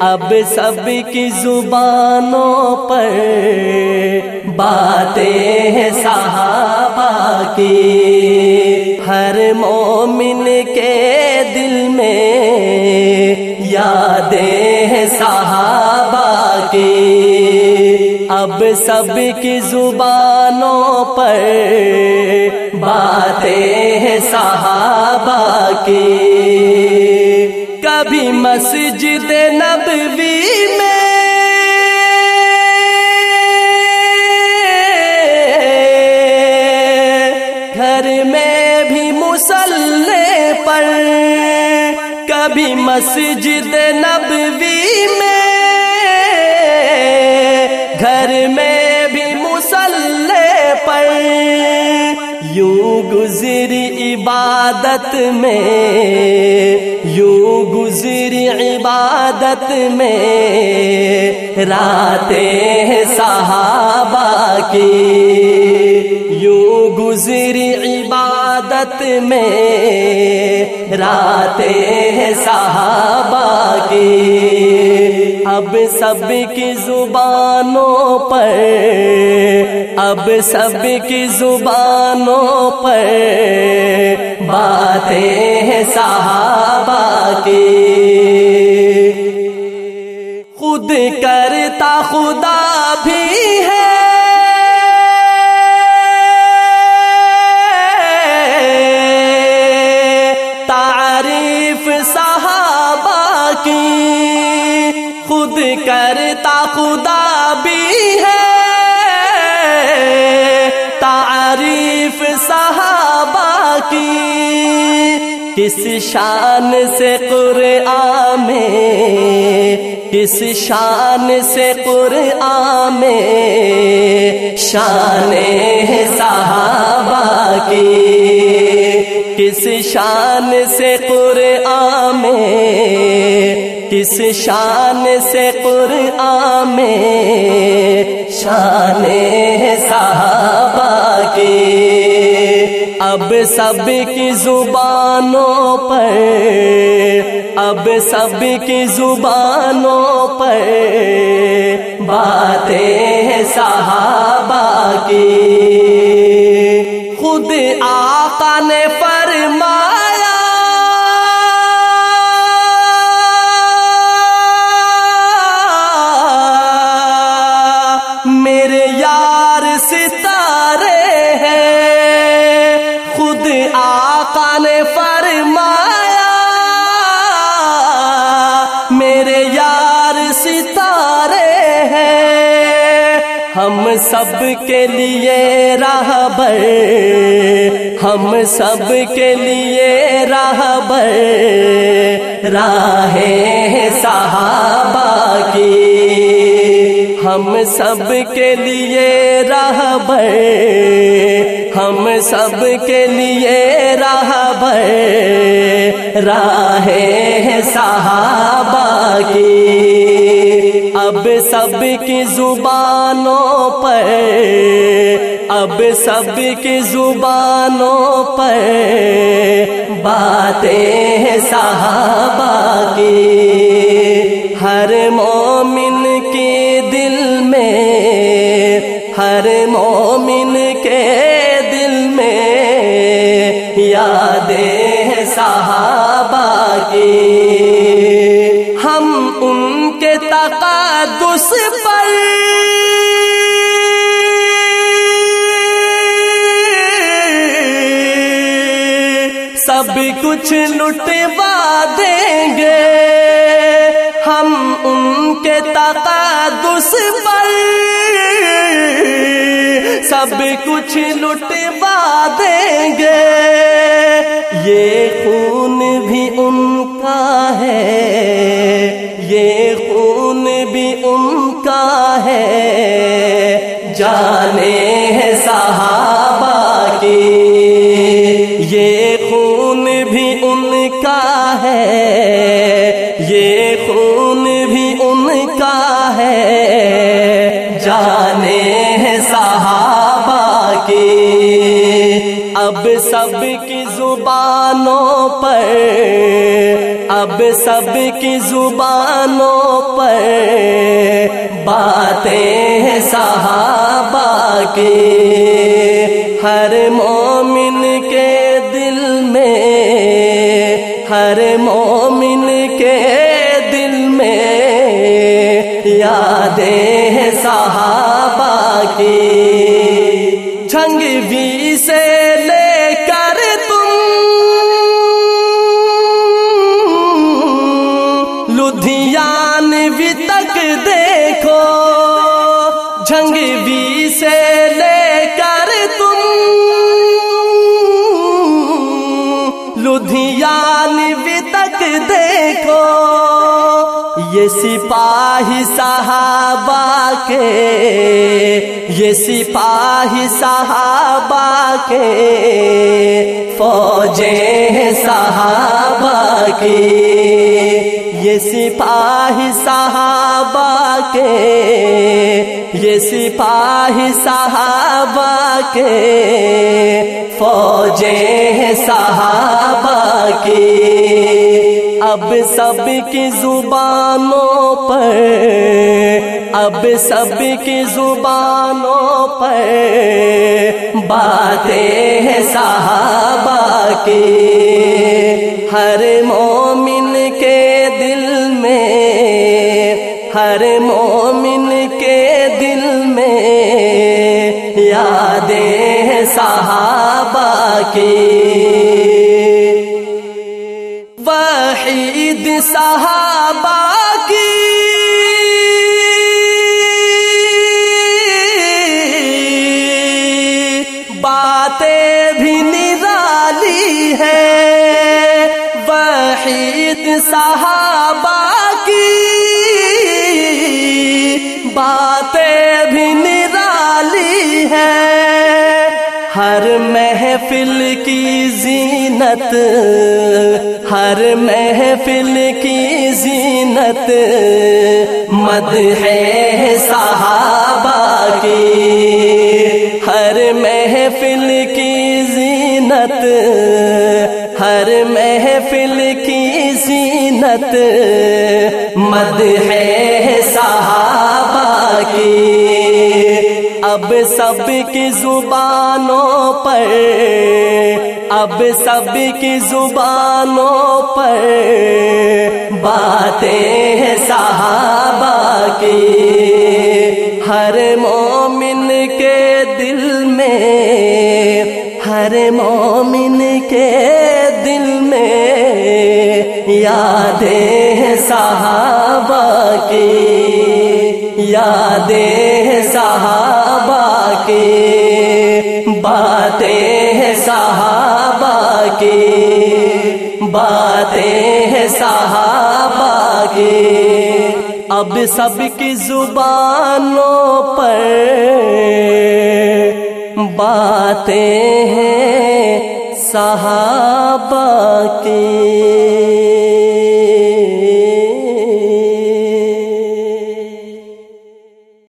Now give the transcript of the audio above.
اب سب کی زبانوں پر باتیں ہیں صحابہ کی۔ ہر مومن کے دل میں یادیں ہیں صحابہ کی۔ اب سب کی زبانوں پر باتیں ہیں صحابہ کی۔ کبھی مسجد نبوی میں گھر میں بھی مسلح پر، کبھی مسجد نبوی میں گھر میں بھی مسلح پر یوں گزری عبادت میں یوں گزری عبادت میں۔ راتیں صحابہ کی۔ یوں گزری عبادت میں۔ راتیں صحابہ کی۔ اب سب کی زبانوں پر، اب سب کی زبانوں پر باتیں صحابہ کی۔ خود کرتا خدا بھی ہے کی کس شان سے قرآن میں کس شان سے قرآن میں شان صحابہ کی؟ کس شان سے قرآن میں کس شان سے قرآن میں شان صحابہ کی؟ اب سب کی زبانوں پر، اب سب کی زبانوں پر باتیں صحابہ کی۔ خود آقا نے ہم سب کے لیے راہبر ہم سب کے لیے راہ بر راہ صحابہ کی، ہم سب کے لیے راہبر ہم سب کے لیے راہ بر راہ صحابہ کی سب کی زبانوں پر، اب سب کی زبانوں پر باتیں صحابہ کی۔ ہر مومن کے دل میں، ہر مومن کے دل میں یادیں صحابہ کی۔ تقدس پر۔ سب کچھ لٹوا دیں گے۔ ہم ان کے تقدس پر۔ سب کچھ لٹوا دیں گے۔ یہ خون بھی ان کا ہے۔ یہ جانے صحابہ کی اب سب کی زبانوں پر، اب سب کی زبانوں پر باتیں صحابہ کی ہر مو کی جھنگ بھی سے لے کر تم لدھیان بھی تک دیکھو، جھنگ بھی سے لے کر تم لدھیان بھی تک دیکھو۔ یہ سپاہی صحابہ کے، یہ سپاہی صحابہ کے۔ فوجیں صحابہ کی۔ یہ سپاہی صحابہ کے، یہ سپاہی صحابہ کے۔ فوجیں صحابہ کی۔ اب سب کی زبانوں پر، اب سب کی زبانوں پر باتیں صحابہ کی۔ ہر مومن کے دل میں، ہر مومن کے دل میں یادیں صحابہ کی۔ وحید صحابہ کی۔ باتیں بھی نرالی ہے وحید صحابہ کی۔ باتیں بھی نرالی ہے ہر محفل کی زینت، ہر محفل کی زینت مد ہے صحابہ کی ہر محفل کی زینت، ہر محفل کی زینت مد ہے اب سب کی زبانوں پر، اب سب کی زبانوں پر باتیں صحابہ کی۔ ہر مومن کے دل میں، ہر مومن کے دل میں یادیں صحابہ کی۔ یادیں صحابہ کی باتیں صحابہ کی باتیں ہیں صحابہ کی اب سب کی زبانوں پر باتیں ہیں صحابہ کی